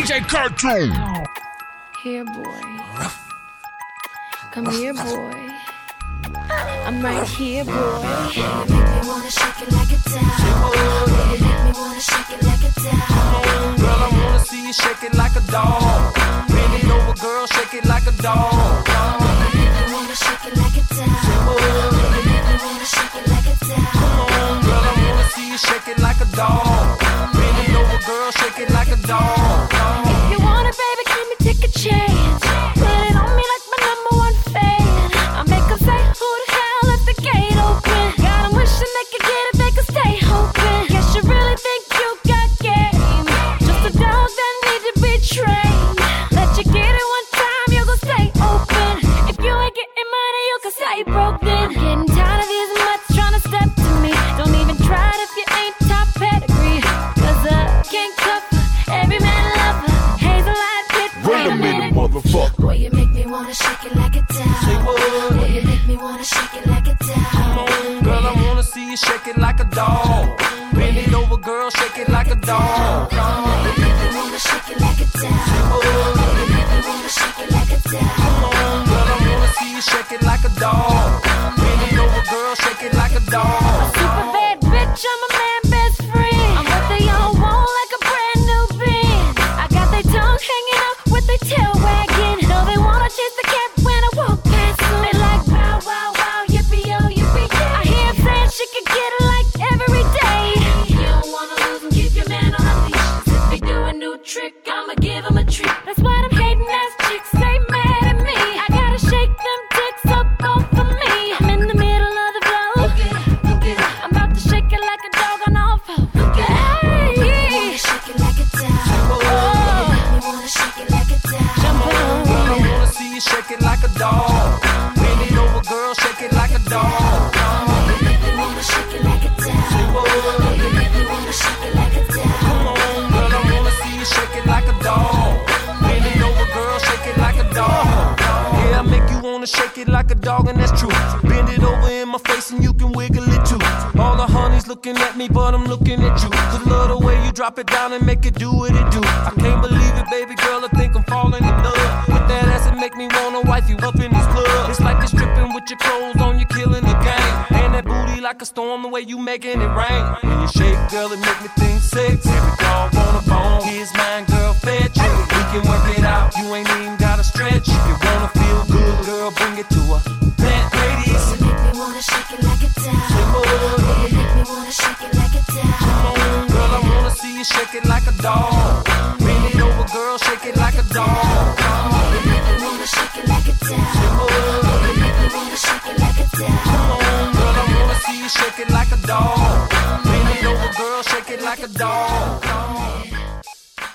DJ Cartoon. Here, boy. Come here, boy. I'm right here, boy. You make me wanna shake it like a doll. You make me wanna shake it like a doll. Girl, I wanna see you shake it like a dog. Wanna shake it like a doll. Boy, you make me wanna shake it like a doll. Girl, I wanna see you shake it like a dog. Bend it over, girl, shake it like a dog. Dog. Bend it over, girl, shake it like a dog. You make me wanna shake it like a doll. You make me wanna shake it like a doll. Girl, I wanna see you shake it like a dog. Bend it over, girl, shake it like a dog. Yeah, I make you wanna shake it like a dog, and that's true. Bend it over in my face and you can wiggle it too. All the honeys looking at me, but I'm looking at you. Cause love the way you drop it down and make it do what it do. I can't believe it, baby girl, I think I'm falling you up in this club. It's like you're stripping with your clothes on, you're killing the game. And that booty like a storm, the way you making it rain. And you shake, girl, it make me think sex. Every dog on a bone, here's mine, girl, fetch. We can work it out, you ain't even gotta stretch. If you wanna feel good, girl, bring it to a Plant ladies, You make me wanna shake it like a doll. You make me wanna shake it like a doll. girl, I wanna see you shake it like a dog. Bend it over, girl, shake it like a dog.